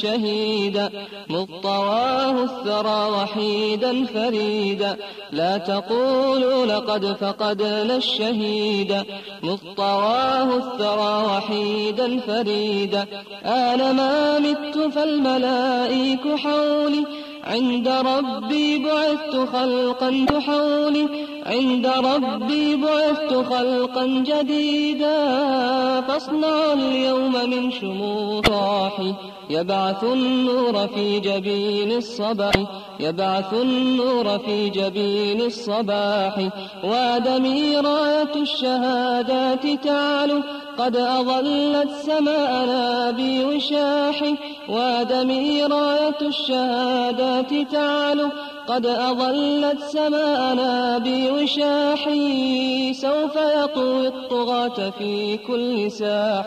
الشهيدا مطواه الثرى وحيدا فريدا. لا تقولوا لقد فقدنا الشهيدا مطواه الثرى وحيدا فريدا. أنا ما مت فالملائك حولي. عند ربي بعثت خلقا تحولي. عند ربي بعثت خلقا جديدا. فاصنع اليوم من شموط راحي يبعث النور في جبين الصباح يبعث النور في جبين الصباح. وادمي راية الشهادات تعلو قد أظلت سماءنا بوشاح. وادمي راية الشهادات تعلو قد أظلت سماءنا بوشاح. سوف يطوي الطغاة في كل ساح.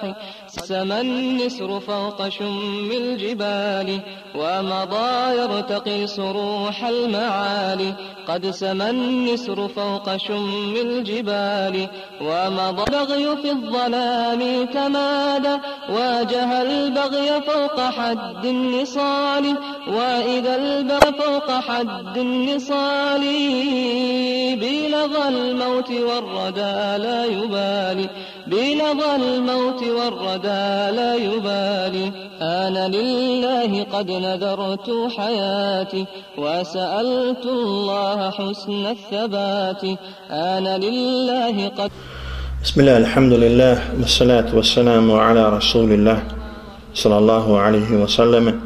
سما النسر فوق شم الجبال ومضى يرتقي صروح المعالي قد سما النسر فوق شم الجبال ومضى البغي في الظلام تمادى واجه البغي فوق حد النصال وإذا البغي فوق حد النصال بلظى الموت والردى لا يبالي بلظى الموت والردى لا يبالي. أنا لله قد نذرت حياتي وسألت الله حسن الثبات. أنا لله قد بسم الله الحمد لله والصلاة والسلام على رسول الله صلى الله عليه وسلم.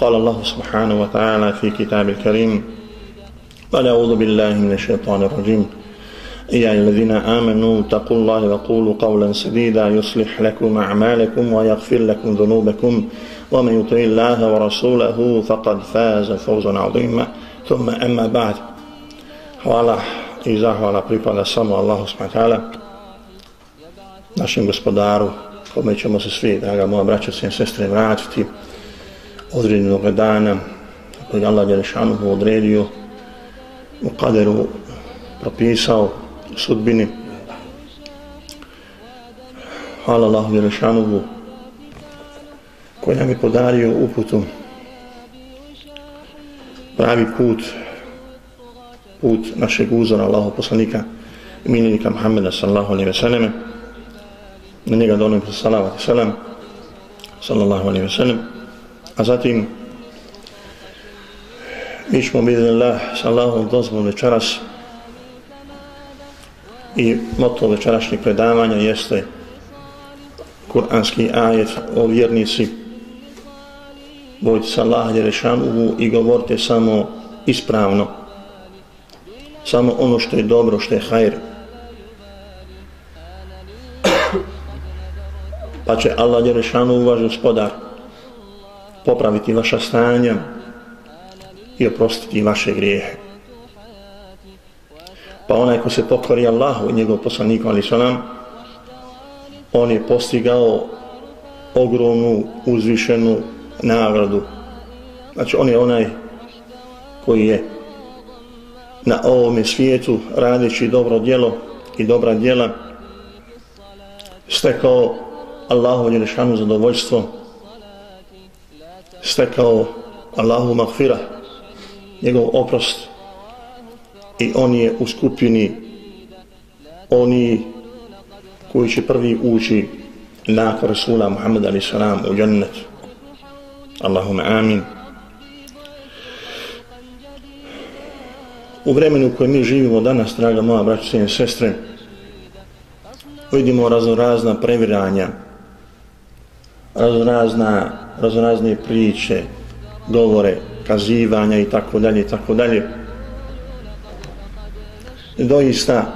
قال الله سبحانه وتعالى في كتاب الكريم قال أعوذ بالله من الشيطان الرجيم. يا الذين آمنوا اتقوا الله وقولوا قولا سديدا يصلح لكم أعمالكم ويغفر لكم ذنوبكم ومن يطع الله ورسوله فقد فاز فوزا عظيما ثم أما بعد hvala i zahvala pripada samo Allahu subhanahu wa ta'ala našem gospodaru kome ćemo se svi, draga moja braća, svim sestre, vratiti određenog dana koji Allah je rešanuhu odredio u kaderu propisao sudbini. Hvala Allahu Jerešanuhu koji nam je podario uputu. Pravi put put našeg uzora Allahu poslanika i miljenika Muhammeda sallahu alaihi ve selleme na njega donim salavat i selam sallallahu alaihi ve sellem a zatim mi ćemo biti Allah sallahu dozvom večeras i moto večerašnjeg predavanja jeste kuranski ajet o vjernici. Bojte se Allah Jerešanuhu i govorite samo ispravno. Samo ono što je dobro, što je hajr. Pa će Allah Jerešanuhu vaš gospodar popraviti vaša stanja i oprostiti vaše grijehe pa onaj ko se pokori Allahu i njegov poslaniku ali salam on je postigao ogromnu uzvišenu nagradu. Znači on je onaj koji je na ovome svijetu radeći dobro djelo i dobra djela stekao Allahu jelešanu zadovoljstvo stekao Allahu mahfira njegov oprost i on je u skupini oni koji će prvi ući nakon Rasula Muhammed ali salam u jannet Allahumma amin. U vremenu u kojem mi živimo danas draga moja braća i sestre vidimo raznorazna previranja raznorazna raznorazne priče govore kazivanja i tako dalje i tako dalje doista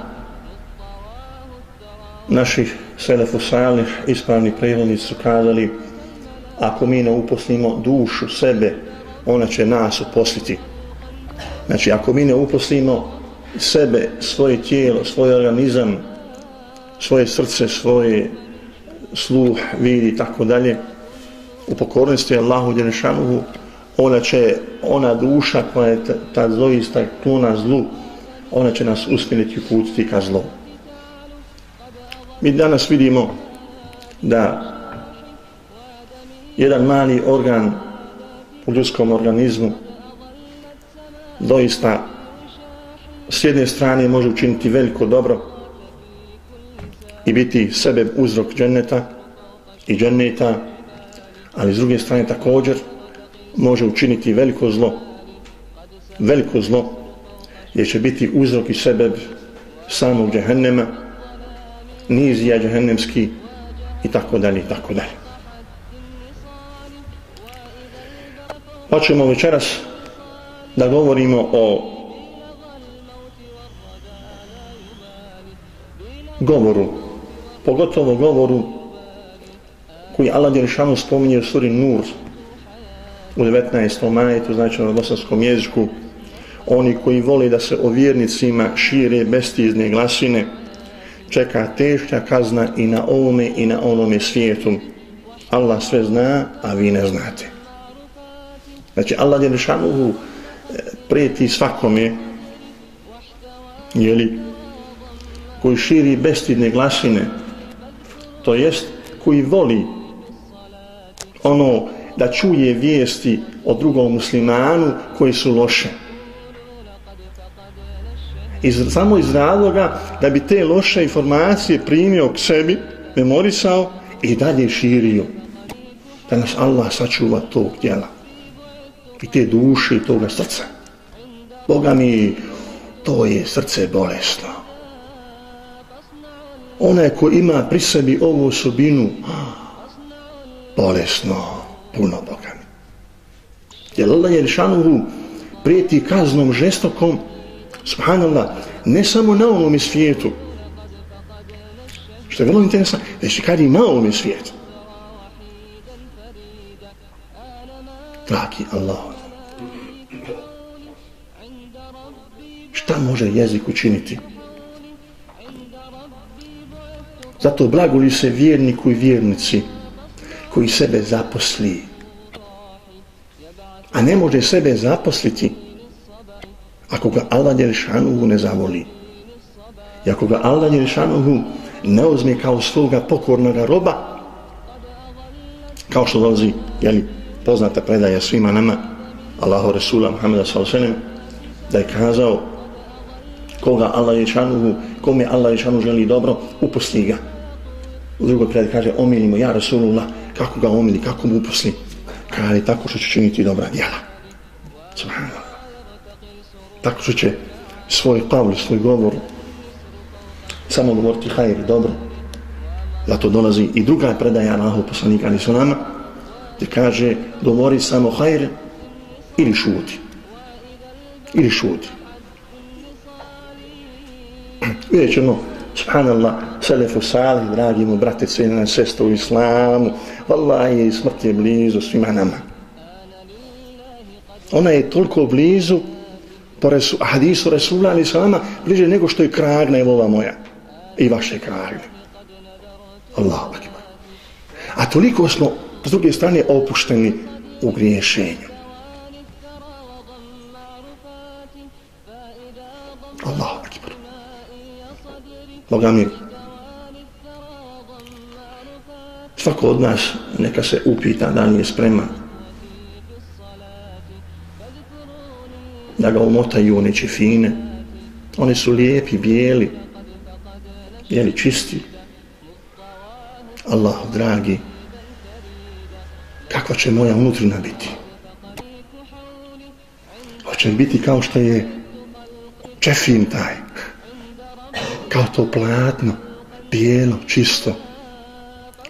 naših selefu salih ispravni prevodnici su kazali ako mi ne uposlimo dušu sebe ona će nas uposliti. Znači ako mi ne uposlimo sebe, svoje tijelo, svoj organizam svoje srce, svoje sluh, vidi i tako dalje u pokornosti Allahu Đelešanuhu ona će, ona duša koja je ta, ta zoista klona zlu ona će nas usmjeriti uputiti ka zlu. Mi danas vidimo da jedan mali organ u ljudskom organizmu doista s jedne strane može učiniti veliko dobro i biti sebe uzrok dženneta i dženneta, ali s druge strane također može učiniti veliko zlo, veliko zlo, gdje će biti uzrok i sebeb samog džehennema, nizija džehennemski i tako dalje i tako dalje. Pa Hoćemo večeras da govorimo o govoru, pogotovo govoru koji Allah Đerišanu spominje u suri Nur u 19. majetu, znači na bosanskom jeziku, oni koji vole da se o vjernicima šire bestizne glasine, čeka teška kazna i na ovome i na onome svijetu. Allah sve zna, a vi ne znate. Znači, Allah je e, prijeti svakome, jeli, koji širi bestidne glasine, to jest koji voli ono da čuje vijesti o drugom muslimanu koji su loše. Iz, samo iz razloga da bi te loše informacije primio k sebi, memorisao i dalje širio. Da nas Allah sačuva tog djela. I te duše i toga srca. Boga mi, to je srce bolesno. Onaj ko ima pri sebi ovu osobinu, bolesno, puno Boga mi. Jer Allah je lišanuhu prijeti kaznom žestokom, subhanallah, ne samo na ovom svijetu, što je vrlo interesantno, već kad i na ovom svijetu. Dragi Allah, šta može jezik učiniti? Zato blagoli se vjerniku i vjernici koji sebe zaposli. A ne može sebe zaposliti ako ga Allah Đerišanuhu ne zavoli. I ako ga Allah Đerišanuhu ne uzme kao svoga pokornoga roba, kao što dolazi, jeli, poznata predaja svima nama, Allahu Resula Muhammeda s.a.v. da je kazao koga Allah Đerišanuhu, kome Allah Đerišanuhu želi dobro, upusti ga. U drugoj predaji kaže, omilimo ja Rasulullah, kako ga omili, kako mu uposli. Kaže, tako što će činiti dobra djela. Subhanallah. Tako što će svoj kavl, svoj govor samo govoriti hajr, dobro. Zato dolazi i druga predaja Allahu poslanika ali su nama, gdje kaže, govori samo hajr ili šuti. Ili šuti. Vidjet ćemo, subhanallah, selefu salih, dragi mu brate, cijeljena sesta u islamu, vallahi, smrt je blizu svima nama. Ona je toliko blizu, po resu, hadisu Resula ali salama, bliže nego što je kragna je ova moja i vaše kragne. Allahu akbar. A toliko smo, s druge strane, opušteni u griješenju. Allahu akbar. Boga mi, svako od nas neka se upita da li je spreman da ga umotaju one čefine one su lijepi, bijeli jeli čisti. Allah dragi kakva će moja unutrina biti? Hoće biti kao što je čefin taj? Kao to platno bijelo, čisto.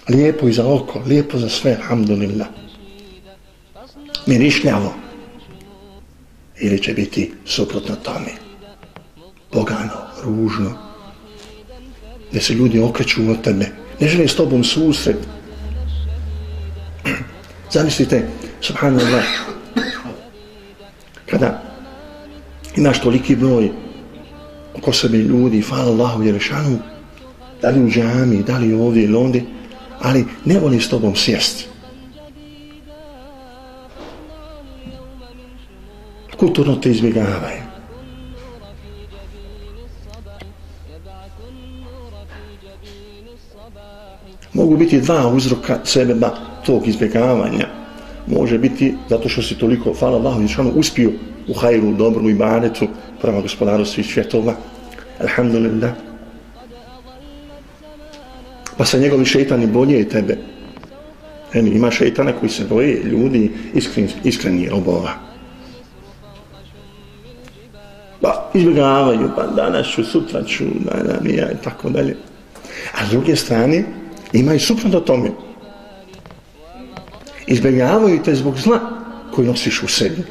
Lijepo i za oko, lijepo za sve, alhamdulillah. Mirišljavo. Ili će biti suprotno tome. Bogano, ružno. Gdje se ljudi okreću od tebe. Ne žele s tobom susret. Zamislite, subhanallah, kada imaš toliki broj oko sebe ljudi, hvala Allahu Jerešanu, da li u džami, da li ovdje ili ondje, ali ne voli s tobom sjesti. Kulturno te izbjegavaju. Mogu biti dva uzroka sebeba tog izbjegavanja. može biti zato što si toliko, hvala Allahu, nišano uspio u hajru, dobru i banetu prema gospodaru svih svjetova. Alhamdulillah. Pa sa njegovi šeitani bolje je tebe. Eni, ima šeitana koji se boje ljudi iskren, iskreni robova. Pa izbjegavaju, pa danas ću, sutra ću, da, da, nija i tako dalje. A s druge strane, imaju suprotno tome. Izbjegavaju te zbog zla koji nosiš u sebi.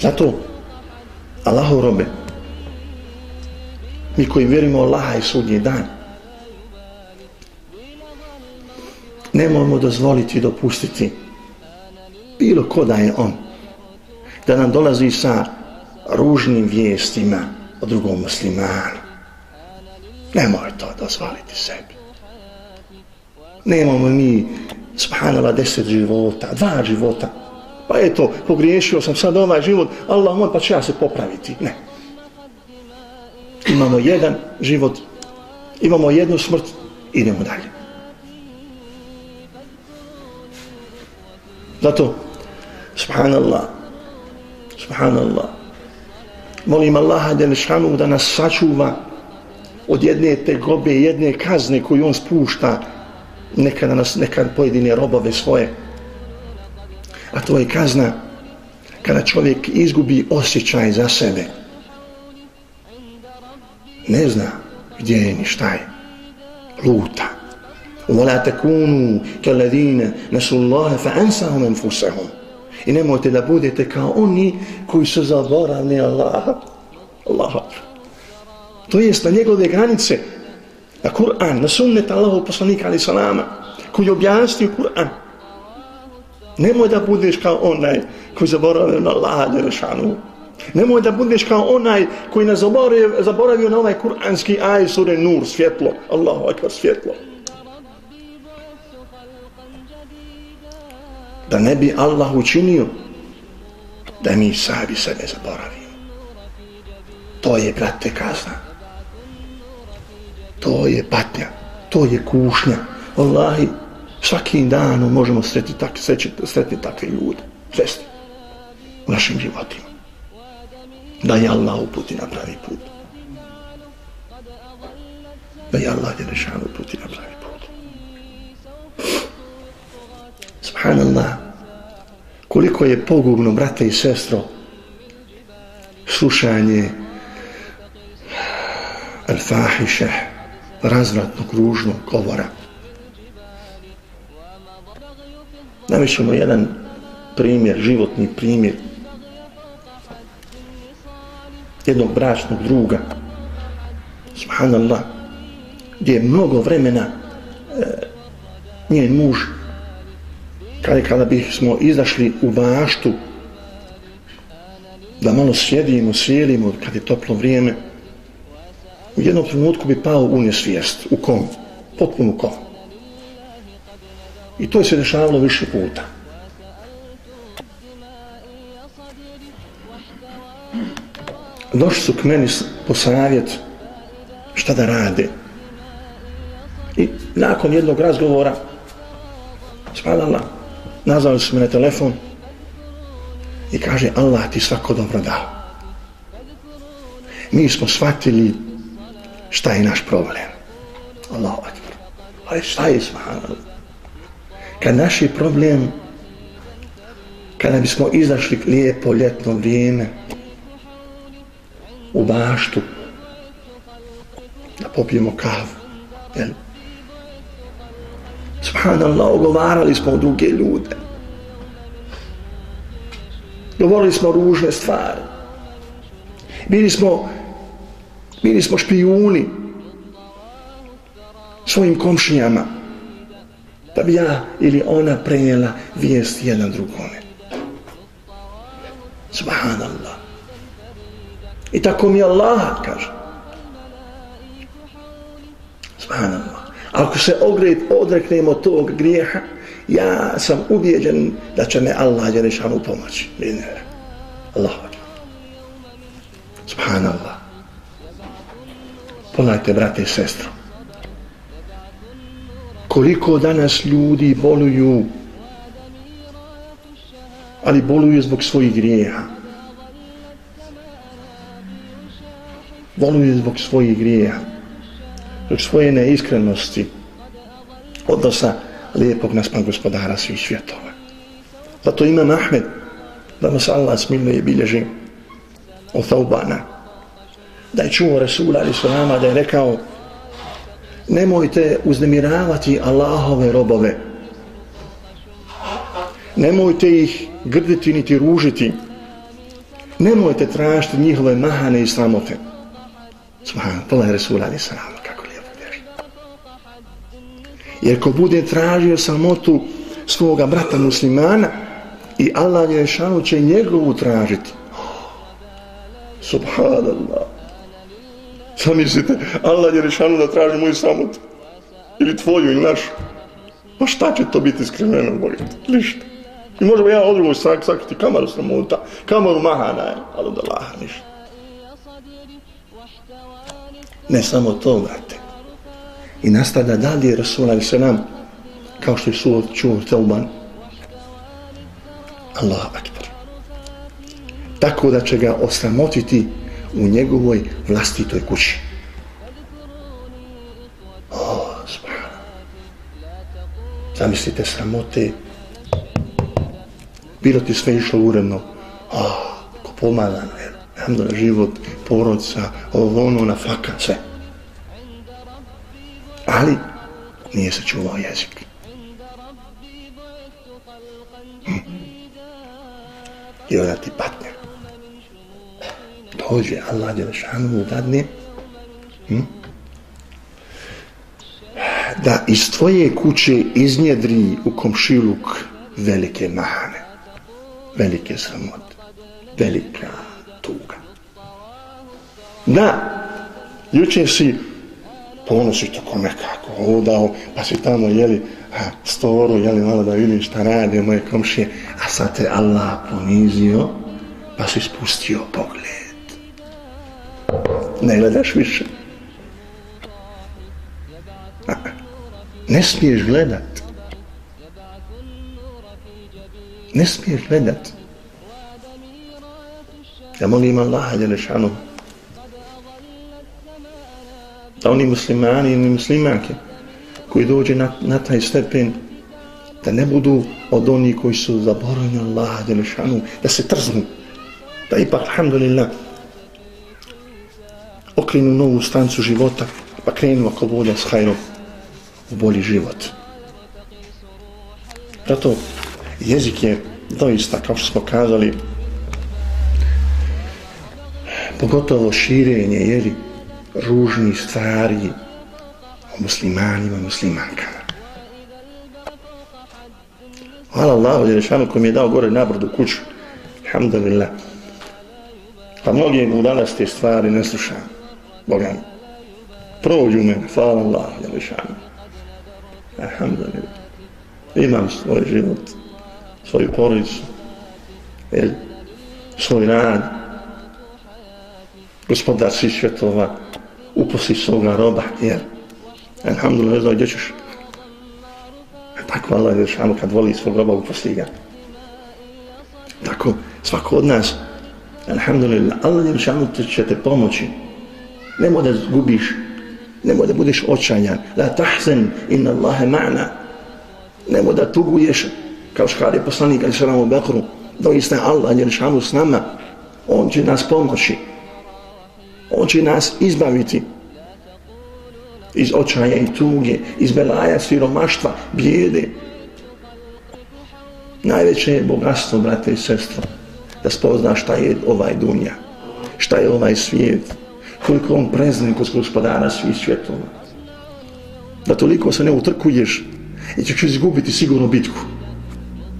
Zato, Allahu robe, mi koji vjerimo Allaha i sudnji dan, nemojmo dozvoliti i dopustiti bilo ko da je on, da nam dolazi sa ružnim vijestima o drugom muslimanu. Nemoj to dozvoliti sebi. Nemamo mi, subhanala, deset života, dva života. Pa eto, pogriješio sam sad ovaj život, Allah moj, pa će ja se popraviti. Ne. Imamo jedan život, imamo jednu smrt, idemo dalje. Zato, subhanallah, subhanallah, molim Allaha Đelešanu da nas sačuva od jedne te gobe, jedne kazne koju on spušta nekada nas, nekad pojedine robove svoje. A to je kazna kada čovjek izgubi osjećaj za sebe. Ne zna gdje je ni šta je. Luta. وَلَا تَكُونُوا كَلَّذِينَ نَسُوا اللَّهَ فَأَنْسَهُمْ أَنْفُسَهُمْ I nemojte da budete kao oni koji su zaboravni Allaha. Allaha. To jest na njegove granice, na Kur'an, na sunnet Allahov poslanika ali salama, koji objasni Kur'an. Nemoj da budeš kao onaj koji zaboravio na Allaha Đerešanu. Nemoj da budeš kao onaj koji ne zaboravio, zaboravio na ovaj kur'anski aj sure nur, svjetlo. Allahu akbar, svjetlo. Da ne bi Allah učinio da mi se sebe zaboravimo. To je, brate, kazna. To je patnja. To je kušnja. Allahi, svakim danom možemo sretiti tak, sretiti takve ljude. Česti. U našim životima. Da je Allah uputi na pravi put. Da je Allah je rešan uputi na pravi put. Subhanallah. Koliko je pogubno, brate i sestro, slušanje al-fahiše, razvratnog, ružnog govora. Navišemo jedan primjer, životni primjer jednog bračnog druga subhanallah gdje je mnogo vremena e, njen muž kada, kada bismo izašli u baštu da malo sjedimo, sjelimo kad je toplo vrijeme. U jednom trenutku bi pao u nesvijest. U kom, potpunu kom? I to je se dešavalo više puta. Došli su k meni po savjet šta da rade. I nakon jednog razgovora spadala, nazvali su me na telefon i kaže Allah ti svako dobro dao. Mi smo shvatili šta je naš problem. Allah akbar. Ali šta je smanalo? Kad naš je problem kada bismo izašli lijepo ljetno vrijeme u baštu da popijemo kavu. Jel? Subhanallah, ogovarali smo druge ljude. Govorili smo ružne stvari. Bili smo, bili smo špijuni svojim komšijama da bi ja ili ona prenijela vijest jedan drugome. Subhanallah. I tako mi Allah kaže. Subhanallah. Ako se ogred, odreknemo tog grijeha, ja sam ubijeđen da će me Allah Đelešanu pomoći. Vidite. Allah. Subhanallah. Pogledajte, brate i sestro. Koliko danas ljudi boluju, ali boluju zbog svojih grijeha. Boluju zbog svojih grijeha, zbog svoje neiskrenosti, odnosa lijepog naspan gospodara svih svjetova. Zato imam Ahmed, da nas Allah smiluje bilježi od Thaubana, da je čuo Rasula ali Salama da je rekao nemojte uznemiravati Allahove robove nemojte ih grditi niti ružiti nemojte tražiti njihove mahane i sramote Subhan, to je Rasul ali Salama jer ko bude tražio samotu svoga brata muslimana i Allah je šanu će njegovu tražiti Subhanallah Zamislite, Allah je šanu da traži moju samotu. Ili tvoju, ili našu. Pa šta će to biti skriveno, Bogite? Ništa. I možemo ja od drugog sak, sakriti kamaru sramota, kamaru mahana, ali da Allaha ništa. Ne samo to, brate. I nastavlja dalje Rasul ali Selam kao što je suo čuo Teuban, Allah akbar. Tako da će ga osramotiti u njegovoj vlastitoj kući. O, subhano. Zamislite sramote. Bilo ti sve išlo uredno. O, ko pomadan, alhamdulillah, život, porodca, ovo ono na faka, sve. Ali nije sačuvao jezik. Hm. I onda ti patnja. dođe Allah Đelešanu dadne hm? da iz tvoje kuće iznjedri u komšiluk velike mahane, velike sramote, velika tuga. Da, juče si ponosi tako nekako odao, pa si tamo jeli ha, storu, jeli malo da vidiš šta radi moje komšije, a sad te Allah ponizio, pa si spustio pogled ne gledaš više. Ne smiješ gledat. Ne smiješ gledat. Ja molim Allaha Đelešanu da oni muslimani ili muslimanke koji dođe na, na taj stepen da ne budu od onih koji su zaboravljeni Allaha Đelešanu da se trznu da ipak, alhamdulillah, okrenu novu stancu života, pa krenu ako bolje s hajrom u bolji život. Zato jezik je doista, kao što smo kazali, pogotovo širenje, jeli, ružni stvari o muslimanima i muslimankama. Hvala Allahu, Jerešanu, koji mi je dao gore nabrdu kuću. Alhamdulillah. Pa mnogi mu danas te stvari ne slušam. Boga mi. Prođu me, hvala Allah, jelišanu. Alhamdulillah. Imam svoj život, svoju porodicu, svoj rad. Gospodar svih svjetova, uposli svoga roba, jer Alhamdulillah, ne znao gdje ćeš. E tako Allah, jelišanu, kad voli svog roba, uposli ga. Tako, svako od nas, Alhamdulillah, Allah jelišanu će te pomoći. Nemoj da gubiš, nemoj da budeš očajan, la tahzen inna Allahe ma'na, nemoj da tuguješ, kao što je poslanik, ali sram u Bekru, doista je Allah, je šanu s nama, On će nas pomoći, On će nas izbaviti iz očaja i tuge, iz belaja, siromaštva, bijede. Najveće je bogatstvo, brate i sestro, da spozna šta je ovaj dunja, šta je ovaj svijet, koliko on prezne kod gospodara svih svjetova. Da toliko se ne utrkuješ i ćeš izgubiti sigurno bitku.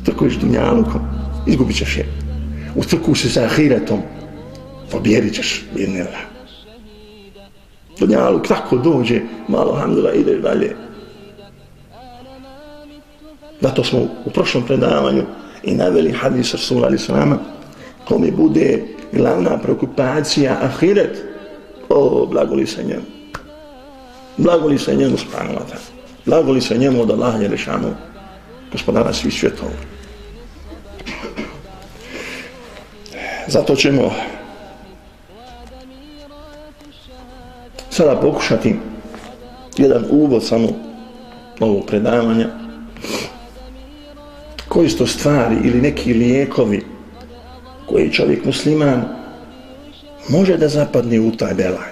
Trkuješ dunjalukom, izgubit ćeš je. Utrkuš se sa ahiretom, pobjedit ćeš jednila. Dunjaluk tako dođe, malo hamdula ideš dalje. Zato smo u prošlom predavanju i naveli hadis Rasula ali salama, kome bude glavna preokupacija ahiret, O, blagoli se njemu. Blagoli se njemu, subhanahu. Blagoli se njemu od Allaha Jelešanu, gospodara svih svjetova. Zato ćemo sada pokušati jedan uvod samo ovog predavanja koji su to stvari ili neki lijekovi koji čovjek musliman može da zapadne u taj belaj.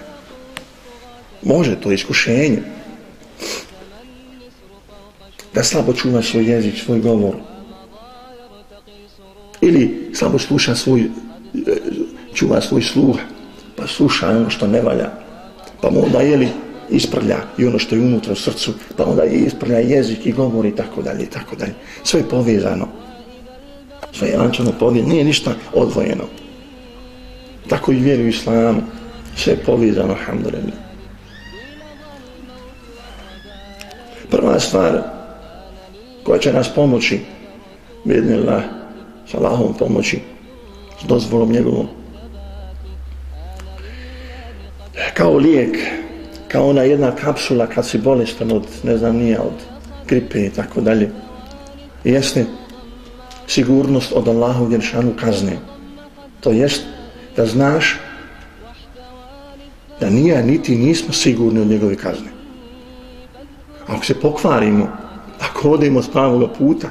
Može to iskušenje. Da slabo čuva svoj jezik, svoj govor. Ili slabo sluša svoj, e, čuva svoj sluh, pa sluša ono što ne valja. Pa mu onda jeli isprlja i ono što je unutra u srcu, pa onda isprlja jezik i govor i tako dalje i tako dalje. Sve je povezano. Sve je lančano povezano. Nije ništa odvojeno. Tako i vjeru u islamu. Sve je povezano, alhamdulillah. Prva stvar koja će nas pomoći, vidnila, sa Allahom pomoći, s dozvolom njegovom, kao lijek, kao ona jedna kapsula kad si bolestan od, ne znam, nije od gripe i tako dalje, jeste sigurnost od Allahu vjeršanu kazne. To jest da znaš da nije, niti nismo sigurni od njegove kazne. Ako se pokvarimo, ako odemo s pravog puta,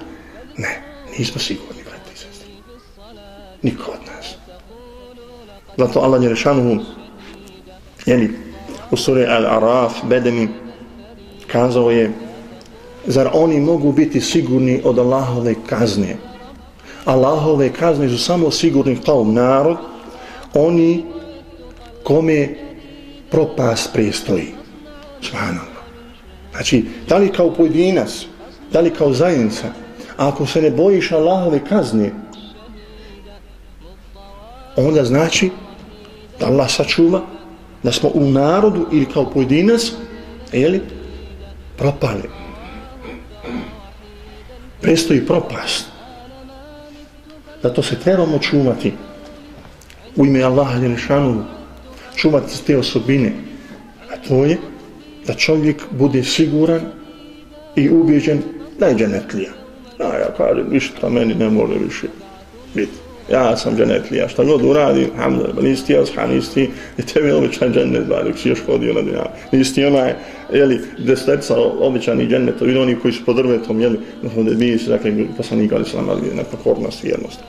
ne, nismo sigurni, brate i sestri. Niko od nas. Zato Allah je rešanu jeli, u suri Al-Araf, Bedemi, kazao je, zar oni mogu biti sigurni od Allahove kazne? Allahove kazne su samo sigurni kao narod, oni kome propas prestoji. Subhanallah. Znači, da li kao pojedinac, da li kao zajednica, ako se ne bojiš Allahove kazne, onda znači da Allah sačuva da smo u narodu ili kao pojedinac, jeli, propali. Prestoji propast. Zato se trebamo čuvati u ime Allaha Jelešanu, čuvati te osobine. A to je da čovjek bude siguran i ubijeđen da je dženetlija. A ja kažem, ništa meni ne može više biti. Ja sam dženetlija, šta god uradi, alhamdulillah, nisi ti osha, nisi ti, i tebi je običan džennet, ba, dok si još hodio na dunjavu. Nisi ti onaj, jeli, desetca običani džennet, ili oni koji su pod drvetom, jeli, da mi se, dakle, poslanik ali sam, ali na pokornost, vjernost.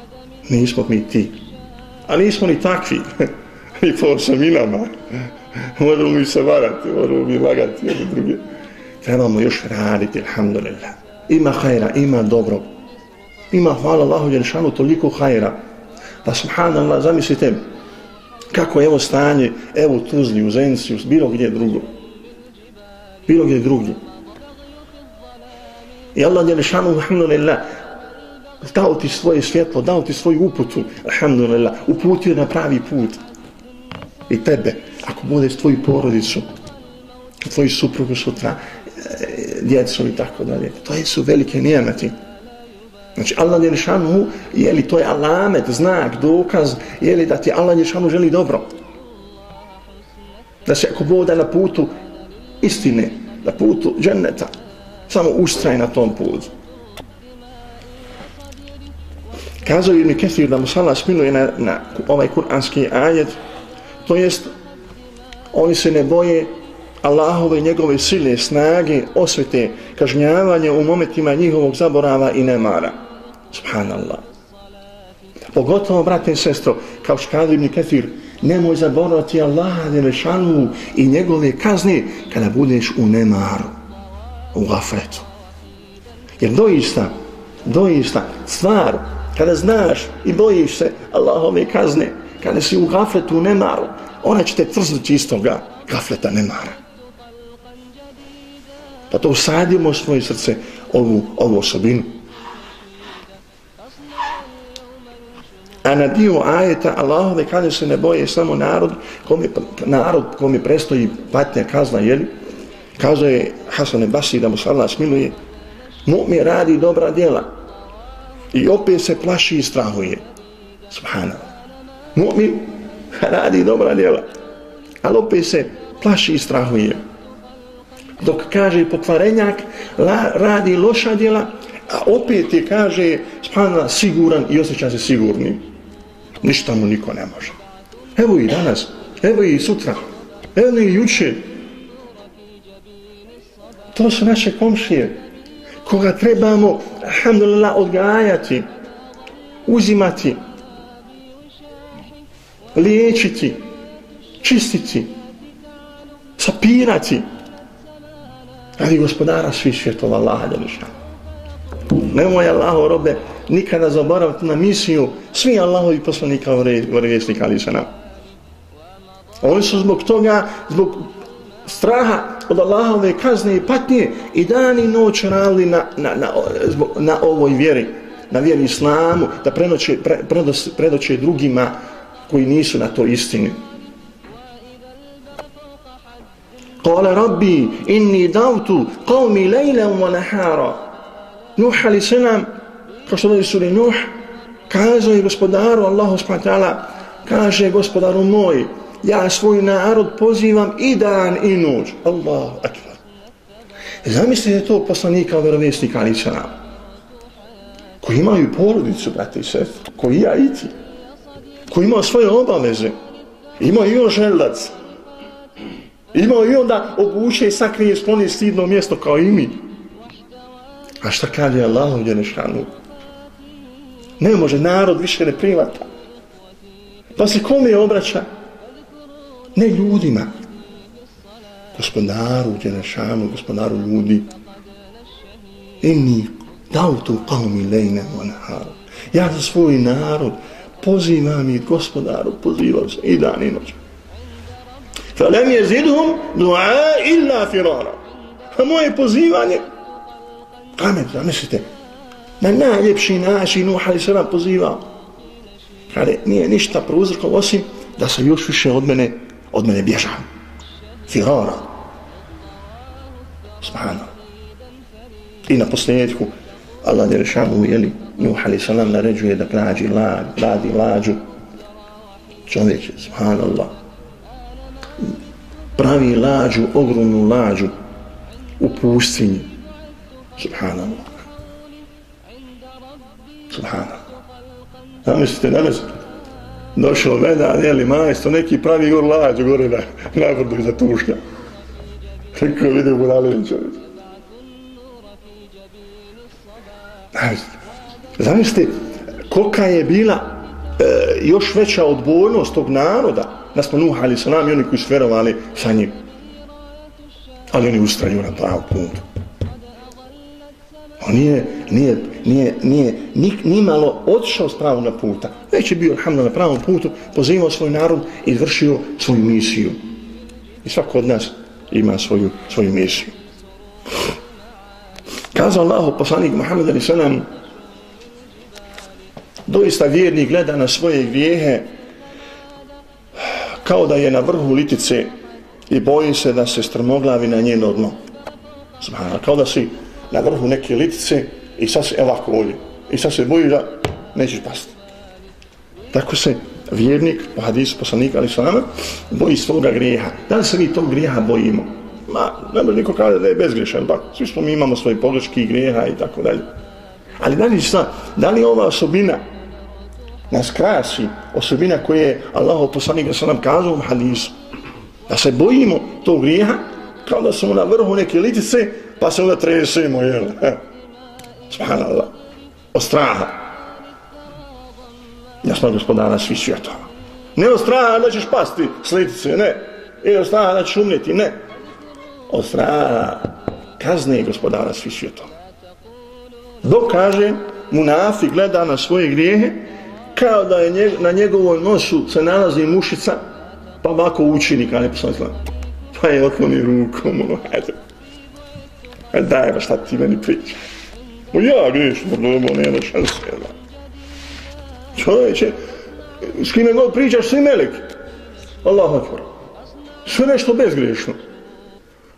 Nismo mi ti. A nismo ni takvi, I po osaminama. Možemo mi se varati, možemo mi lagati jedni drugi. Trebamo još raditi, alhamdulillah. Ima hajra, ima dobro. Ima, hvala Allahu Jelšanu, toliko hajra. Pa subhanallah, zamislite, kako je evo stanje, evo u Tuzli, u Zenci, bilo gdje drugo. Bilo gdje drugo. I Allah Jelšanu, alhamdulillah, dao ti svoje svjetlo, dao ti svoju uputu, alhamdulillah, uputio na pravi put. I tebe, ako budeš tvoju porodicu, tvoju suprugu sutra, e, djecom i tako dalje. To je su velike nijemati. Znači, Allah je je li to je alamet, znak, dokaz, je li da ti Allah je želi dobro. Da se ako bude na putu istine, na putu dženneta, samo ustraj na tom putu. Kazao je Ibn Kethir da mu sala smiluje na, na ovaj kuranski ajet, to jest oni se ne boje Allahove njegove sile, snage, osvete, kažnjavanje u momentima njihovog zaborava i nemara. Subhanallah. Pogotovo, brate i sestro, kao škadu ibn Ketir, nemoj zaboravati Allaha Đelešanu i njegove kazne kada budeš u nemaru, u gafretu. Jer doista, doista, stvar, kada znaš i bojiš se Allahove kazne, kada si u gafletu, u nemaru, ona će te trznuti iz toga gafleta nemara. Pa to usadimo svoje srce ovu, ovu osobinu. A na dio ajeta Allahove kaže se ne boje samo narod kome, pa, narod kome prestoji patnja kazna, jel? Kaže je Hasan Basi da mu se Allah smiluje, mu'mi radi dobra djela i opet se plaši i strahuje. Subhanallah. Mu'mi radi dobra djela, ali opet se plaši i strahuje. Dok kaže pokvarenjak, la, radi loša djela, a opet je kaže spana siguran i osjeća se sigurni. Ništa mu niko ne može. Evo i danas, evo i sutra, evo i juče. To su naše komšije, koga trebamo, alhamdulillah, odgajati, uzimati, liječiti, čistiti, sapirati, Ali gospodara svi svjetova Allaha Đelešan. Nemoj Allaho robe nikada zaboraviti na misiju svi Allahovi poslanika vjerovjesnika ali se nam. Oni su zbog toga, zbog straha od Allahove kazne i patnje i dan i noć radili na, na, na, zbog, na ovoj vjeri, na vjeri islamu, da prenoće, pre, predoće drugima koji nisu na to istini. Kale rabbi, inni davtu qavmi lejlem wa nahara. Nuh ali selam, kao što dođe suri Nuh, kazao je gospodaru, Allahu spatala, kaže gospodaru moj, ja svoj narod pozivam i dan i noć. Allahu akbar. E, zamislite to poslanika vjerovjesnika ali selam, koji imaju porodicu, brate i sest, koji ja i ti, koji ima svoje obaveze, ima i on želac, Imao i onda obuče i sakrije skloni stidno mjesto kao i mi. A šta kaže Allah u Đenešanu? Ne može, narod više ne privata. Pa se kome obraća? Ne ljudima. Gospodaru, Đenešanu, gospodaru ljudi. Inni dao tu kao mi lejne onaharu. Ja za svoj narod pozivam i gospodaru, pozivam se i dan i noć. Falem je zidhum dua illa firara. A moje pozivanje, kamet, zamislite, na najljepši način Nuh ali se nam pozivao kada nije ništa prouzrkao osim da se još više od mene od mene bježa. Firara. Subhano i na posljedku Allah je rešavu jeli Nuh ali se nam naređuje da klađi lađ, radi lađu. Čovječe, subhanallah pravi lađu, ogromnu lađu u pustinji. Subhanallah. Subhanallah. Zamislite, danas došao vedan, jeli majstvo, neki pravi gor lađu gore na, na za iza tuška. Kako vidio Buralin čovjek. Zamislite, kolika je bila e, još veća odbojnost tog naroda da smo Nuh ali salam i oni koji su verovali sa njim. Ali oni ustraju na pravu putu. On nije, nije, nije, nije nik, nimalo odšao s pravog puta. Već je bio, alhamdulillah, na pravom putu, pozivao svoj narod i vršio svoju misiju. I svako od nas ima svoju, svoju misiju. Kazao Allah, poslanik Muhammed Ali Sanam, doista vjernik gleda na svoje grijehe kao da je na vrhu litice i boji se da se strmoglavi na njeno dno. Zmana, kao da si na vrhu neke litice i sad se ovako ulje. I sad se boji da nećeš pasti. Tako se vjernik, po hadisu poslanika ali salama, boji svoga grijeha. Da li se mi tog grijeha bojimo? Ma, ne može niko kada da je bezgrešan, pa svi smo mi imamo svoje pogreške i grijeha i tako dalje. Ali da li, šta, da li ova osobina nas krasi osobina koje je Allah poslanika sallam nam kazao u hadisu. Da se bojimo tog grijeha kao da smo na vrhu neke litice pa se onda tresemo, jel? Subhanallah. Od straha. Ja smo gospodara svi svjetova. Ne od straha da ćeš pasti slitice, ne. I od straha da ćeš umjeti, ne. Od straha kazne gospodara svi svjetova. Dok kaže, munafi gleda na svoje grijehe, kao da je njeg, na njegovoj nosu se nalazi mušica, pa ovako učini kada je poslani. Pa je okloni rukom, ono, hajde. Hajde, daj, ba, šta ti meni priča? O ja, vidiš, no, dobro, nema šanse, da. Čovječe, s kime god pričaš, svi melek. Allah akvar. Sve nešto bezgrešno.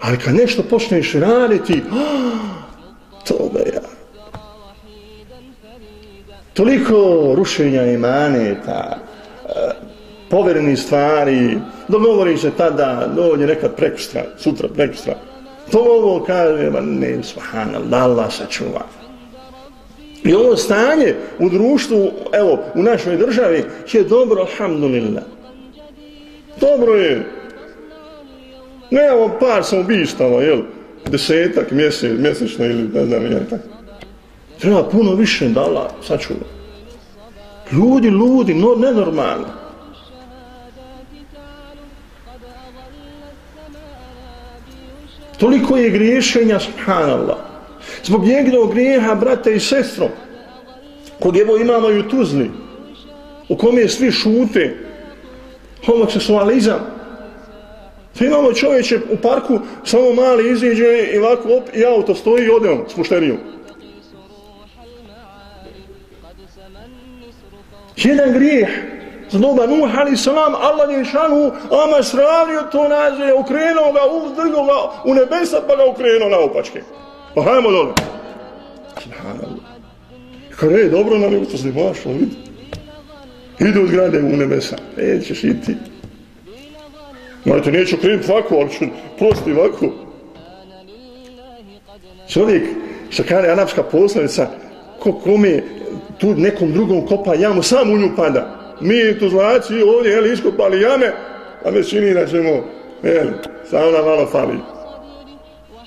Ali kad nešto počneš raditi, oh, to da ja toliko rušenja imaneta, e, povereni stvari, dogovori se tada, dođe nekad prekustra, sutra prekustra, To ovo kaže, ma ne, subhanallah, Allah sačuva. I ovo stanje u društvu, evo, u našoj državi, je dobro, alhamdulillah. Dobro je. Ne, ovo par sam ubistava, jel, desetak mjesec, mjesečno ili ne znam, jel, tako. Treba puno više da Allah sačuva. Ljudi, ljudi, no, nenormalno. Toliko je griješenja, subhanallah. Zbog njegovog grijeha, brate i sestro, kog evo imamo i u Tuzli, u kome svi šute, homoseksualizam, Sve imamo čovječe u parku, samo mali iziđe i ovako op, i auto stoji i ode on s. Jedan grijeh za Nuh ali salam, Allah je šanu, ama sravnio to nađe okrenuo ga, uzdrgo ga u nebesa pa ga okrenuo na opačke. Pa hajmo dole. Subhanallah. Kada je dobro na je što se mašlo, vidi. Idu zgrade u nebesa. E, ćeš i ti. Znate, neću krenuti ovako, ali ću prosti ovako. Čovjek, što kaže anapska poslovica, ko kome tu nekom drugom kopa jamu, sam u nju pada. Mi tu znači ovdje, jeli, iskopali jame, a me čini da ćemo, jel, samo nam malo fali.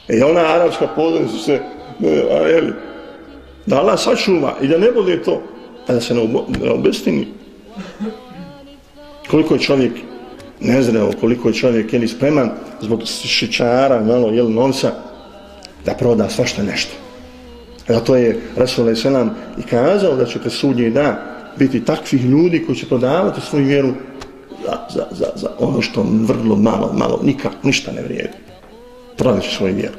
E, ona arapska poslovica se, e, a, jel, da Allah sačuva i da ne bude to, a da se ne obestini. Koliko je čovjek nezreo koliko je čovjek jeli spreman zbog šičara, malo jel novca, da proda svašta nešto. Zato je Rasul Selam i kazao da će pre sudnji da biti takvih ljudi koji će prodavati svoju vjeru za, za, za, za ono što vrlo malo, malo, nikak, ništa ne vrijedi. Prodat će svoju vjeru.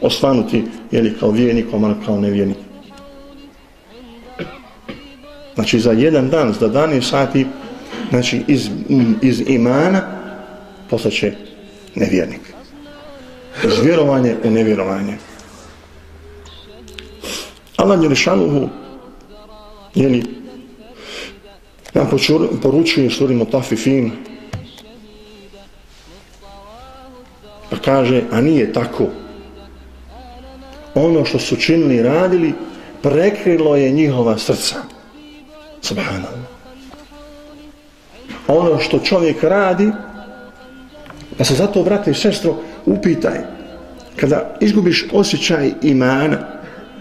Osvanuti, jeli, kao vjernik, ali kao nevjernik. Znači, za jedan dan, za dani sati, znači iz, mm, iz imana postaće nevjernik. Iz vjerovanje u nevjerovanje. Allah je Jeli, ja nam poručuje suri Mutafifin. Pa kaže, a nije tako. Ono što su činili i radili prekrilo je njihova srca. Subhanallah. Ono što čovjek radi, pa se zato, brate i sestro, upitaj, kada izgubiš osjećaj imana,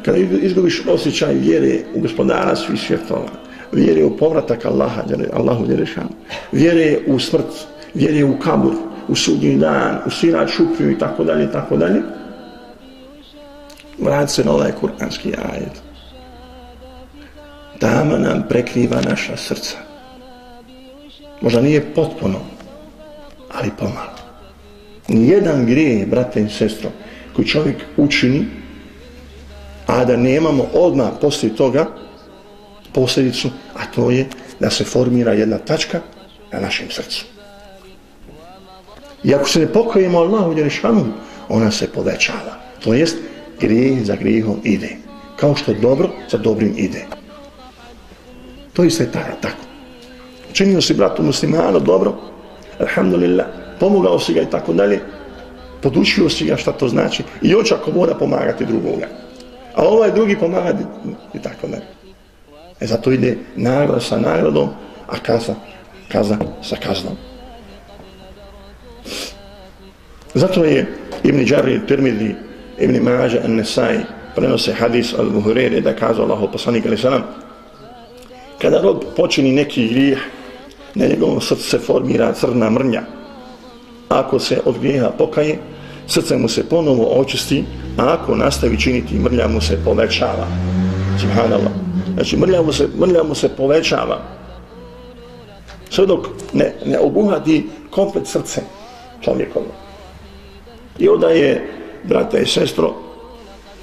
kada izgubiš osjećaj vjere u gospodara svih svjetova, vjere u povratak Allaha, Allahu Đerešanu, vjere u smrt, vjere u kabur, u sudnji dan, u sirat šupju i tako dalje, tako dalje, vrat se na ovaj kuranski ajet. Dama nam prekriva naša srca. Možda nije potpuno, ali pomalo. Nijedan grije, brate i sestro, koji čovjek učini, a da nemamo odmah poslije toga posljedicu, a to je da se formira jedna tačka na našem srcu. I ako se ne pokojimo Allahu Đerešanu, ona se povećava. To jest, grije za grijehom ide. Kao što dobro za dobrim ide. To je svetara, tako činio si bratu muslimanu dobro, alhamdulillah, pomogao si ga i tako dalje, podučio si ga šta to znači i još ako mora pomagati drugoga. A ovaj drugi pomaga i tako dalje. E zato ide nagrada sa nagradom, a kaza, kaza sa kaznom. Zato je Ibn Đarri, Tirmidhi, Ibn Mađa, An-Nesai, prenose hadis al Buhurere da kazao Allah, poslanik ali salam, kada rob počini neki grijeh, na njegovom srcu se formira crna mrnja. Ako se od grijeha pokaje, srce mu se ponovo očisti, a ako nastavi činiti, mrlja mu se povećava. Subhanallah. Znači, mrlja mu se, mrlja mu se povećava. Sve dok ne, ne obuhati komplet srce čovjekovo. I onda je, brata i sestro,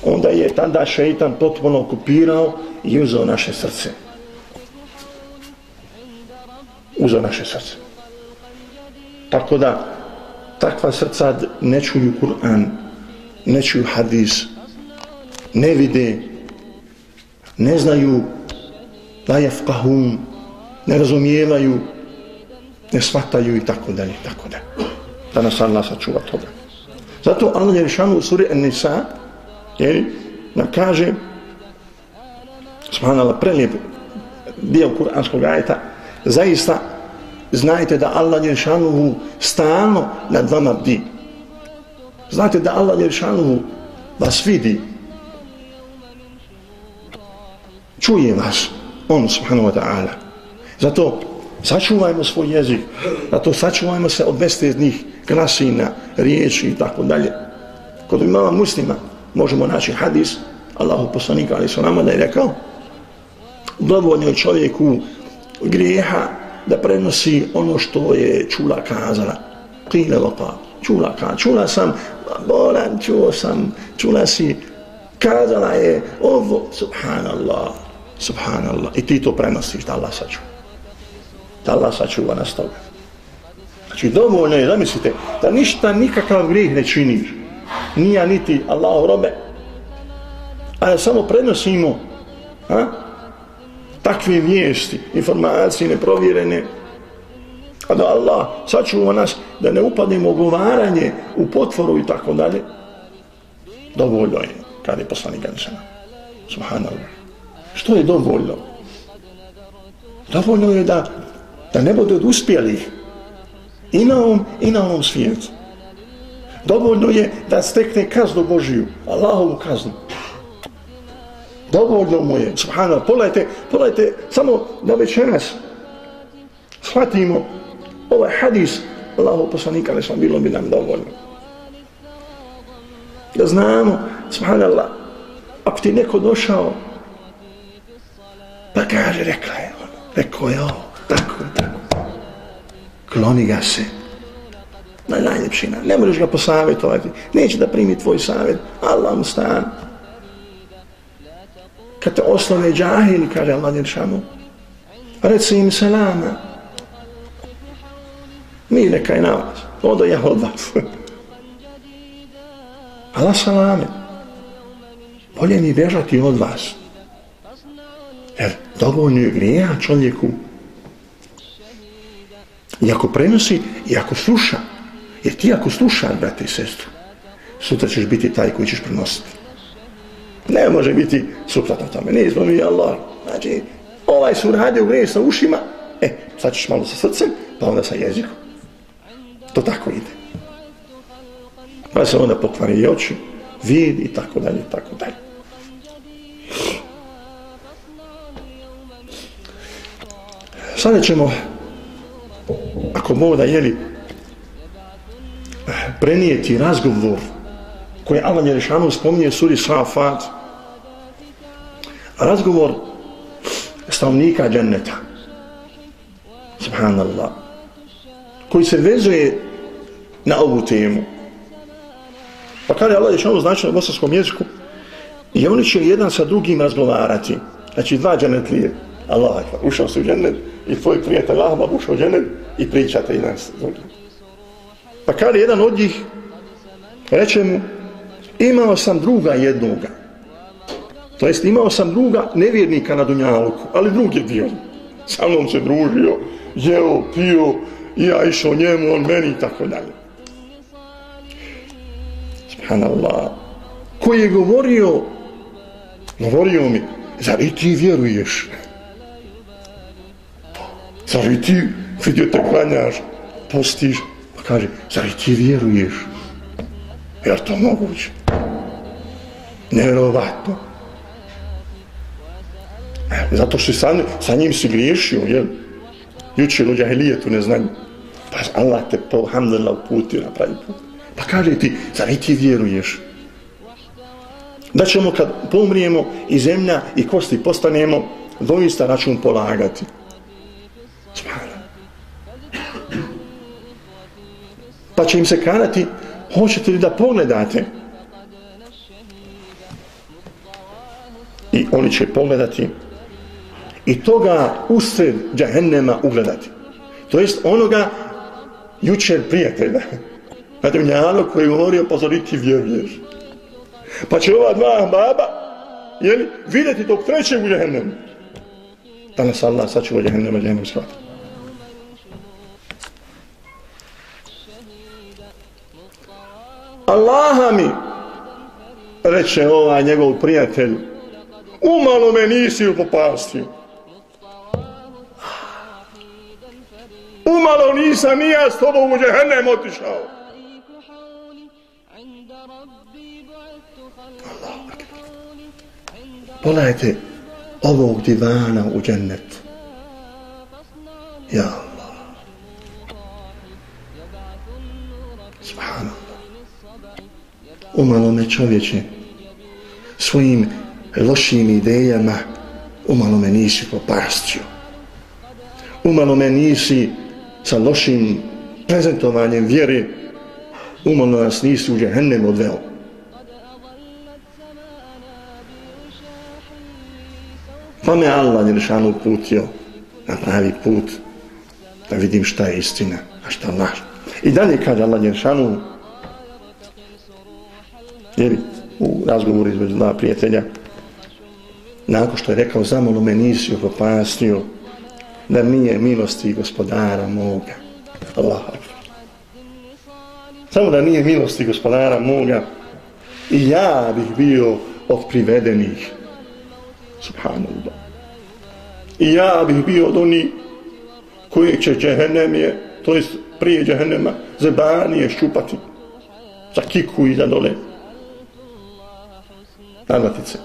onda je tada šeitan potpuno okupirao i uzao naše srce uzeo naše srce. Tako da, takva srca ne čuju Kur'an, ne čuju hadis, ne vide, ne znaju, da je ne razumijevaju, ne shvataju i tako dalje, tako dalje. Da nas Allah sačuva toga. Zato Allah je rešanu u suri An-Nisa, jer nam kaže, subhanallah, prelijep dio kuranskog ajeta, zaista znajte da Allah je stalno nad vama bdi. Znate da Allah je vas vidi, čuje vas, on subhanahu wa ta'ala. Zato sačuvajmo svoj jezik, zato sačuvajmo se od besteznih krasina, riječi i tako dalje. Kod imama muslima možemo naći hadis, Allahu poslanika ali su nama da je rekao, dovoljno čovjeku grijeha da prenosi ono što je čula kazala. Kile vaka, čula ka, čula sam, bolan, čuo sam, čula si, kazala je ovo, subhanallah, subhanallah, i ti to prenosiš, da Allah sačuva. Da Allah sačuva nas toga. Znači, dovoljno je, zamislite, da ništa, nikakav grijeh ne činiš. Nija niti Allahu robe. A samo prenosimo a, takve vijesti, informacije neprovjerene, a da Allah sačuva nas da ne upadnemo u govaranje, u potvoru i tako dalje. Dovoljno je, kada je poslani Gansana. Subhanallah. Što je dovoljno? Dovoljno je da, da ne bude od uspjelih i na ovom i na ovom svijetu. Dovoljno je da stekne kaznu Božiju, Allahovu kaznu. Dovoljno mu je, subhanallah, pogledajte, pogledajte, samo da večeras shvatimo ovaj hadis Allahov poslanika, ali sam bilo bi nam dovoljno. Da znamo, subhanallah, ako ti neko došao, pa kaže, rekla je ono, rekao je ovo, tako, tako kloni ga se. Na najljepši način. Ne možeš ga posavjetovati. Neće da primi tvoj savjet. Allah mu stan. Kad te oslove džahili, kaže Allah Niršanu, pa reci im selama, Mi neka je na vas. Odo ja od vas. Allah salame. Bolje mi bežati od vas. Jer dovoljno je grija čovjeku I ako prenosi, i ako sluša, jer ti ako slušaš, brate i sestru, sutra ćeš biti taj koji ćeš prenositi. Ne može biti suprotno tome. Ne mi Allah. Znači, ovaj su radio greš sa ušima, e, sad ćeš malo sa srcem, pa onda sa jezikom. To tako ide. Pa se onda pokvari i oči, vid i tako dalje, i tako dalje. Sada ćemo ako mogu da jeli prenijeti razgovor koje Allah Jerešanu spominje suri Safat. Razgovor stavnika dženneta. Subhanallah. Koji se vezuje na ovu temu. Pa kada je Allah Jerešanu znači na bosanskom jeziku i oni će jedan sa drugim razgovarati. Znači dva džennetlije Allah ušao si u džennet i tvoj prijatelj Ahbab ušao u džennet i pričate jedan nas drugim. Pa kada jedan od njih reče mu imao sam druga jednoga. To jest imao sam druga nevjernika na Dunjaluku ali drug je dio sa mnom se družio jeo, pio i ja išao njemu, on meni i tako dalje. Subhanallah. Koji je govorio? Govorio mi zar i ti vjeruješ? Zar i ti vidio te klanjaš, postiš, pa kaže, zar i ti vjeruješ? Je to moguće? Nevjerovatno. E, zato što sa, sa njim si griješio, jel? Juče u džahilijetu ne znam. Pa Allah te pa po hamdala uputio na pravi put. Pa kaže ti, zar i ti vjeruješ? Da ćemo kad pomrijemo i zemlja i kosti postanemo, doista račun polagati. pa će im se kanati hoćete li da pogledate? I oni će pogledati. I toga usred džahennema ugledati. To jest onoga jučer prijatelja. Na dunjalu koji je govorio pozoriti vjeruješ. Pa će ova dva baba jeli, vidjeti tog trećeg u džahennemu Danas Allah sačuva džahennema džahennem shvatiti Allaha mi, reče ovaj njegov prijatelj, umalo me nisi upopastio. Umalo nisam i ja s tobom u džehennem otišao. Pogledajte ovog divana u džennetu. Ja Allah. Umalo me čovječe svojim lošim idejama umalo me nisi popastio. Umalo me nisi sa lošim prezentovanjem vjere umalo nas nisi u džehennem odveo. Pa me Allah Jelšanu putio na pravi put da vidim šta je istina, a šta laž. I dalje kaže Allah Jelšanu jer u razgovoru između dva prijatelja nakon što je rekao zamolo ono me nisi upropastio da nije milosti gospodara moga. Allah. Samo da nije milosti gospodara moga i ja bih bio od privedenih. Subhanallah. I ja bih bio od onih koji će džehennemije, to jest prije džehennema, zebanije ščupati za kiku i za dole. Nadvatice.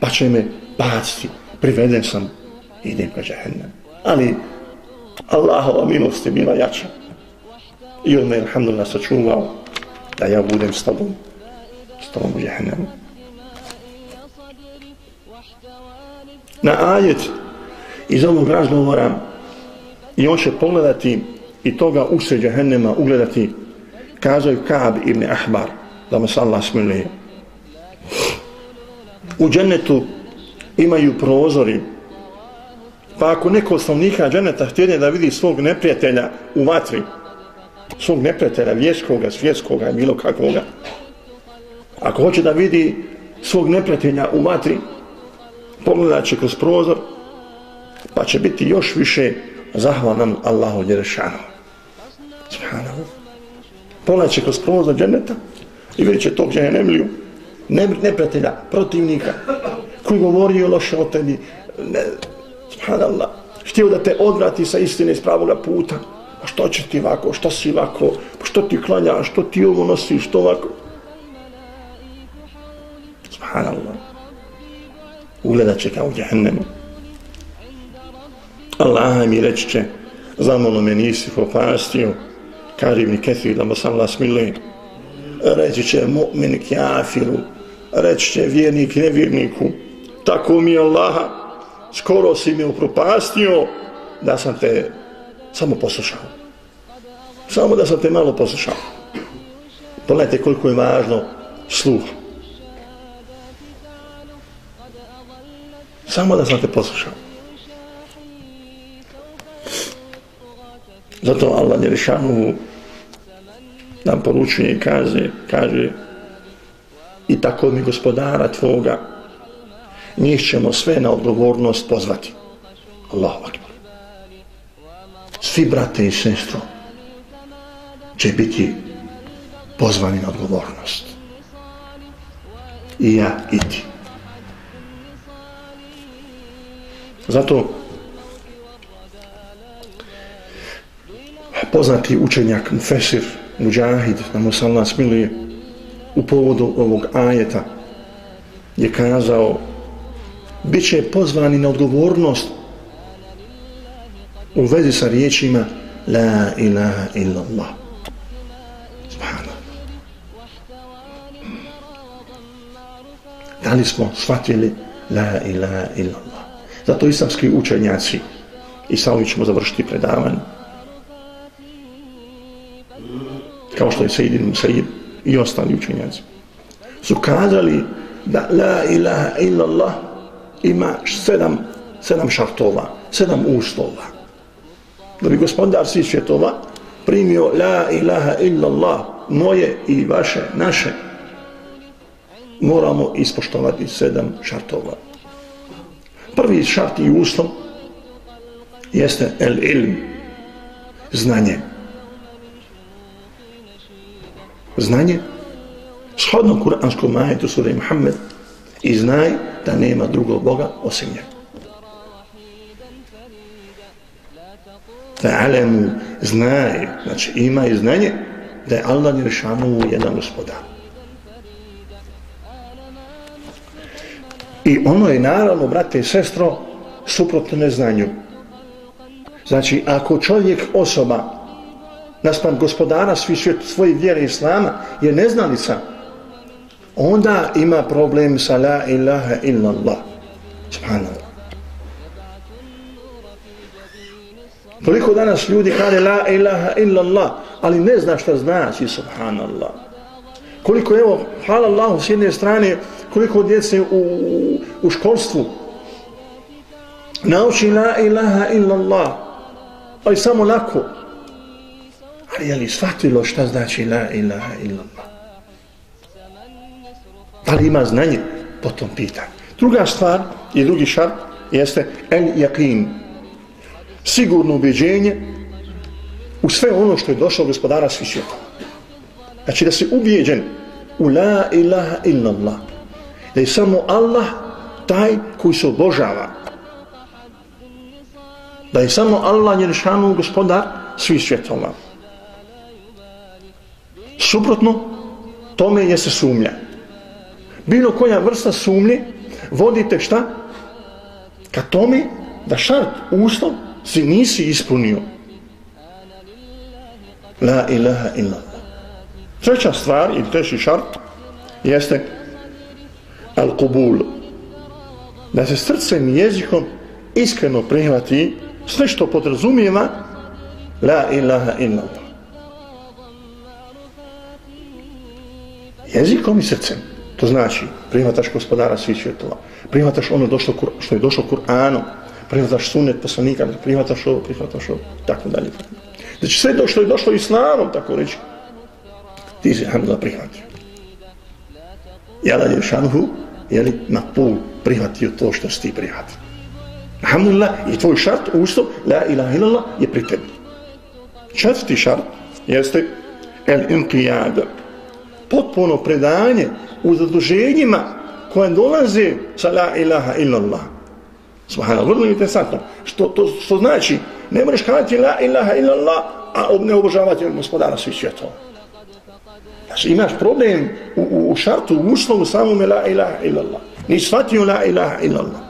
Pa će me baciti. Priveden sam idem ka džahennem. Ali Allahova milost je bila jača. I on me, alhamdulillah, sačuvao da ja budem s tobom. S tobom u džahennemu. Na ajet iz ovog razgovora i on će pogledati i toga usred džahennema ugledati kazao Kaab ibn Ahbar da me Allah smiluje u džennetu imaju prozori pa ako neko osnovnika dženeta htjene da vidi svog neprijatelja u vatri svog neprijatelja vjerskoga, svjetskoga bilo kakvoga ako hoće da vidi svog neprijatelja u vatri pogledat će kroz prozor pa će biti još više zahvalan Allahu Đerešanu. Subhanahu. Pogledat će kroz prozor dženeta i vidjet će tog dženemliju ne, neprijatelja, protivnika koji govori o loše o tebi ne, subhanallah. Htio da te odvrati sa istine iz pravoga puta. A što će ti ovako, što si ovako? Pa što ti klanja, što ti ovo nosiš, što ovako? Subhanallah. Ugledat će kao u djehennemu Allah mi reći će zamolo me nisi popastio karim mi kethir da mu sam Allah smiluje reći će mu'min kjafiru reći će vjernik nevjerniku tako mi Allaha skoro si me upropastio da sam te samo poslušao. Samo da sam te malo poslušao. Pogledajte koliko je važno sluh. Samo da sam te poslušao. Zato Allah Njerišanu nam poručuje i kaže, kaže i tako mi gospodara tvoga njih ćemo sve na odgovornost pozvati. Allahu akbar. Svi brate i sestro će biti pozvani na odgovornost. I ja i ti. Zato poznati učenjak Mufesir Mujahid se Allah smiluje u povodu ovog ajeta je kazao bit će pozvani na odgovornost u vezi sa riječima La ilaha illallah. Subhanallah. Da li smo shvatili La ilaha illallah Zato islamski učenjaci i sa ovim ćemo završiti predavanje kao što je Sejidin Musajid i ostali učenjaci su kazali da la ilaha illallah ima sedam, sedam šartova, sedam uslova. Da bi gospodar svih svjetova primio la ilaha illallah moje i vaše, naše, moramo ispoštovati sedam šartova. Prvi šart i uslov jeste el ilm, znanje. Znanje Shodno kuranskom majetu sura Muhammed i znaj da nema drugog Boga osim njega. Fa'alemu znaj, znači ima i znanje da je Allah Jeršanu jedan gospodar. I ono je naravno, brate i sestro, suprotno neznanju. Znači, ako čovjek, osoba, naspram gospodara svi svijet svoje vjere Islama, je neznalica, onda ima problem sa la ilaha illallah. Subhanallah. Koliko danas ljudi kaže la ilaha illallah, ali ne zna šta znači subhanallah. Koliko evo, hvala Allahu s jedne strane, koliko djece u, u, u školstvu nauči la ilaha illallah, pa ali samo lako. Ali je li shvatilo šta znači la ilaha illallah? Da li ima znanje po tom pitanju? Druga stvar i drugi šart jeste el jakin. sigurno ubeđenje u sve ono što je došlo gospodara svih svijeta. Znači da si ubijeđen u la ilaha illallah. Da je samo Allah taj koji se obožava. Da je samo Allah njenšanu gospodar svih svjetova. Suprotno, tome je se sumnja. Bilo koja vrsta sumnje vodite šta? Ka tome da šart, uslov, si nisi ispunio la ilaha illa treća stvar ili treći šart jeste al kubul da se srcem jezikom iskreno prihvati sve što podrazumijeva la ilaha illa jezikom i srcem to znači prihvataš gospodara svih svjetova prihvataš ono došlo, što je došlo Kur'anom prihvataš sunet poslanika, prihvataš ovo, prihvataš ovo, tako dalje. Znači sve to što je došlo islamom, tako reći, ti si hamdala prihvatio. Ja da je šanhu, je li na pol prihvatio to što si ti prihvatio. Alhamdulillah, i tvoj šart, ustav, la ilaha illallah, je pri tebi. Četvrti šart jeste el inqiyada, potpuno predanje u zaduženjima koje dolaze sa la ilaha illallah. Subhanallah, vrlo interesantno. Što to što znači? Ne možeš kazati la ilaha illa Allah, a ne obožavati gospodara svih svjetova. Znači imaš problem u, u, u šartu, u uslovu samom la ilaha illa Allah. Nisi shvatio la ilaha illa Allah.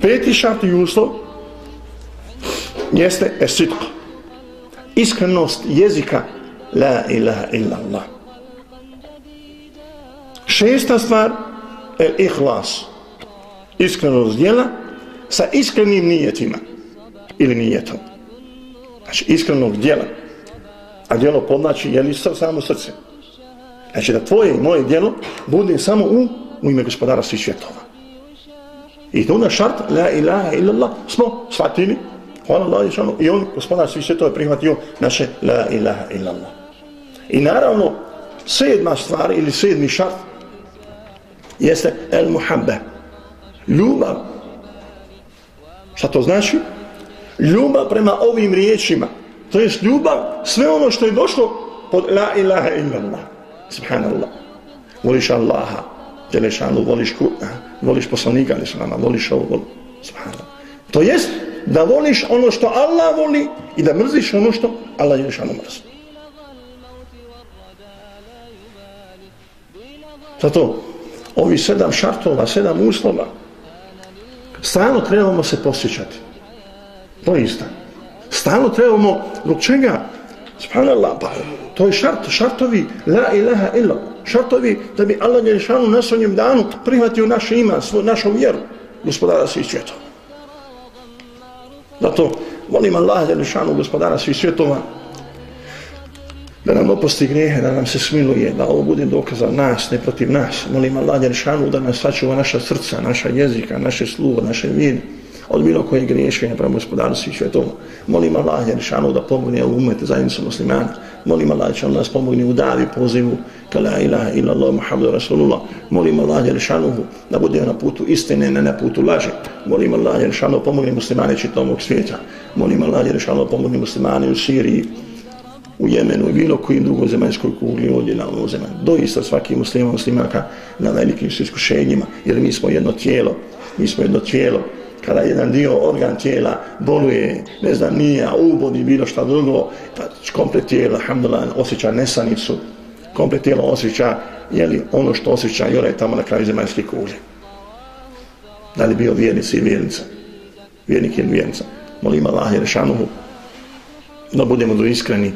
Peti šart i uslov jeste esidq. Iskrenost jezika la ilaha illa Allah. Šesta stvar, el ihlas iskrenost djela sa iskrenim nijetima ili nijetom. Znači iskrenog djela. A djelo podnači je li samo srce. Znači da tvoje i moje djelo bude samo u, u ime gospodara svih svjetova. I to na šart, la ilaha illallah, smo shvatili, hvala Allah i on, gospodar svih svjetova, prihvatio naše la ilaha illallah. I naravno, sedma stvar ili sedmi šart jeste el muhabbe, ljubav. Šta to znači? Ljubav prema ovim riječima. To je ljubav, sve ono što je došlo pod la ilaha illallah. Subhanallah. Voliš Allaha, Đelešanu, voliš, voliš poslanika, voliš ovo, voli. Subhanallah. To jest da voliš ono što Allah voli i da mrziš ono što Allah Đelešanu mrzi. Zato, ovi sedam šartova, sedam uslova, Stalno trebamo se posjećati. To je isto. Stalno trebamo, zbog čega? Subhanallah, pa to je šart, šartovi, la ilaha illa, šartovi da bi Allah Đelešanu na svojim danu prihvatio naše ima, svoj, našu vjeru, gospodara svih svjetova. Zato molim Allah Đelešanu, gospodara svih svjetova, da nam opusti grehe, da nam se smiluje, da ovo bude dokaza nas, ne protiv nas. Molim Allah Jeršanu da nas sačuva naša srca, naša jezika, naše sluho, naše vide, od bilo koje griješenja prema gospodaru svih svetova. Molim Allah Jeršanu da pomogne u umete zajednicu muslimana. Molim Allah Jeršanu da nas pomogne u davi pozivu ka la ilaha illallah Muhammadu Rasulullah. Molim Allah Jeršanu da bude na putu istine, ne na putu laži. Molim Allah Jeršanu da pomogne muslimane čitomog svijeta. Molim Allah Jeršanu da pomogne muslimane u Siriji, u Jemenu i bilo kojim drugom zemaljskoj kugli ovdje na ovom zemlju. Doista svaki muslima muslimaka na velikim su iskušenjima, jer mi smo jedno tijelo, mi smo jedno tijelo, kada jedan dio organ tijela boluje, ne znam, nije, ubodi, bilo šta drugo, pa komplet tijelo, alhamdulillah, osjeća nesanicu, komplet tijelo osjeća, jeli, ono što osjeća, jora je tamo na kraju zemaljske kugle. Da li bio vjernici i vjernica? Vjernik ili vjernica? Molim Allah jer šanuhu, da budemo do iskreni,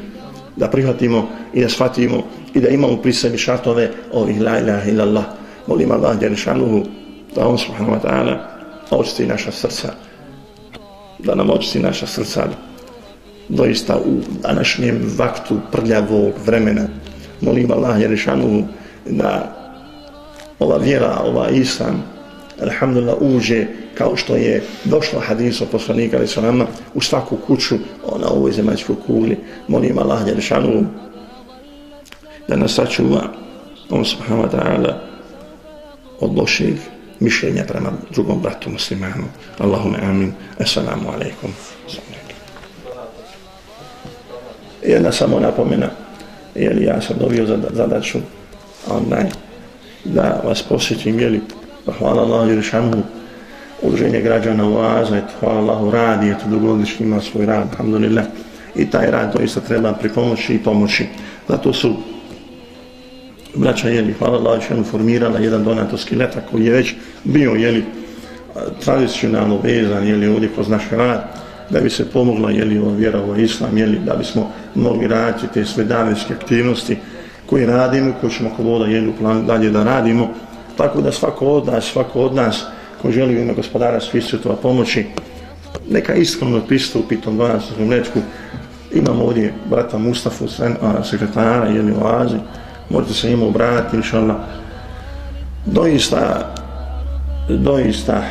da prihvatimo i da shvatimo i da imamo pri sebi šartove ovih la ilaha illallah. Molim Allah i da on subhanahu wa ta'ala očisti naša srca, da nam očisti naša srca doista u današnjem vaktu prljavog vremena. Molim Allah i da ova vjera, ova islam, alhamdulillah, uđe kao što je došlo hadis poslanika ali nama u svaku kuću na ovoj zemaljskoj kugli. Molim Allah Jeršanu da nas sačuva on subhanahu wa ta'ala od lošeg mišljenja prema drugom bratu muslimanu. Allahume amin. Assalamu alaikum. Jedna samo napomena, jer ja sam dobio zadaću onaj, da vas posjetim, jeli, Pa hvala Allah Jeršanu, udruženje građana u eto, hvala Allahu, radi, eto dugogodišnji ima svoj rad, alhamdulillah, i taj rad doista treba pripomoći i pomoći. Zato su braća, jeli, hvala Allah što formirala jedan donatorski letak koji je već bio, jeli, tradicionalno vezan, jeli, ovdje kroz naš rad, da bi se pomogla, jeli, ova vjera, ovo islam, jeli, da bismo mogli raditi te sve davinske aktivnosti koje radimo, koje ćemo kod voda, jeli, u plan dalje da radimo, tako da svako od nas, svako od nas, ko želi u ime gospodara svih svjetova pomoći, neka iskreno pristupi tom 12. mlečku. Imamo ovdje brata Mustafa, sen, a, sekretara, jedni u Aziji, možete se njima obratiti, inša Allah. Doista, doista,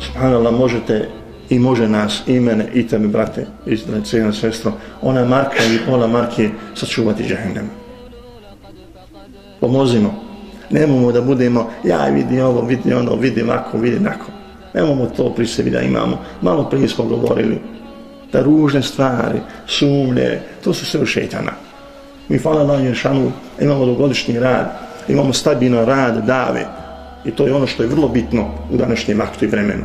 subhanallah, možete i može nas, i mene, i tebe, brate, i cijena sestro, ona marka ili pola marke sačuvati džahennem. Pomozimo, nemamo da budemo, ja vidi ovo, vidim ono, vidim ako, vidim ako. Nemamo to pri sebi da imamo. Malo prije smo govorili da ružne stvari, sumlje, to su sve u šeitana. Mi hvala na Jeršanu, imamo dogodišnji rad, imamo stabilan rad, dave. I to je ono što je vrlo bitno u današnjem aktu i vremenu.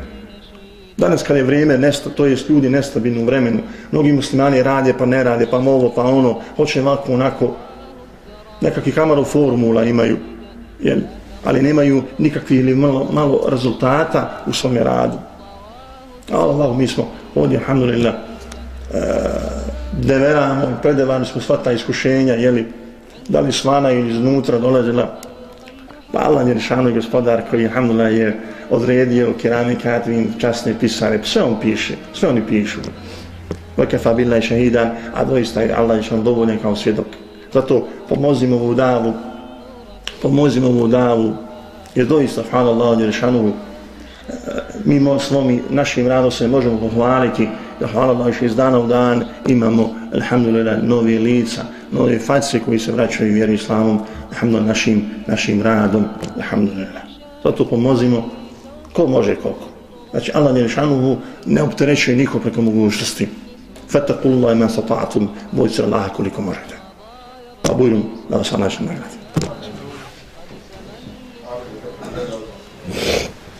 Danas kada je vrijeme, nesta, to je ljudi nestabilno u vremenu, mnogi muslimani rade pa ne rade, pa ovo, pa ono, hoće ovako, onako, nekakvi kamaru formula imaju, jel? ali nemaju nikakvi ili malo, malo rezultata u svom radu. Allah, mi smo ovdje, alhamdulillah, e, deveramo, predevani smo sva ta iskušenja, jeli, da li svana ili iznutra dolazila, pa Allah je rešano gospodar koji, alhamdulillah, je odredio keramikatvim časne pisare, sve on piše, sve oni pišu. Vakafa billahi je šahidan, a doista je Allah je što dovoljen kao svjedok. Zato pomozimo u davu, pomozimo mu davu, jer doista, hvala Allah, Jerešanovu, e, mi našim radom se možemo pohvaliti, da hvala Allah, iz dana u dan imamo, alhamdulillah, nove lica, nove face koji se vraćaju vjeru islamom, alhamdulillah, našim, našim radom, alhamdulillah. Zato pomozimo, ko može koliko. Znači, Allah Jerešanovu ne opterećuje niko preko mogućnosti. Fatakullah ima sata'atum, bojite Allah koliko možete. Pa bujrum da vas naša nagradi.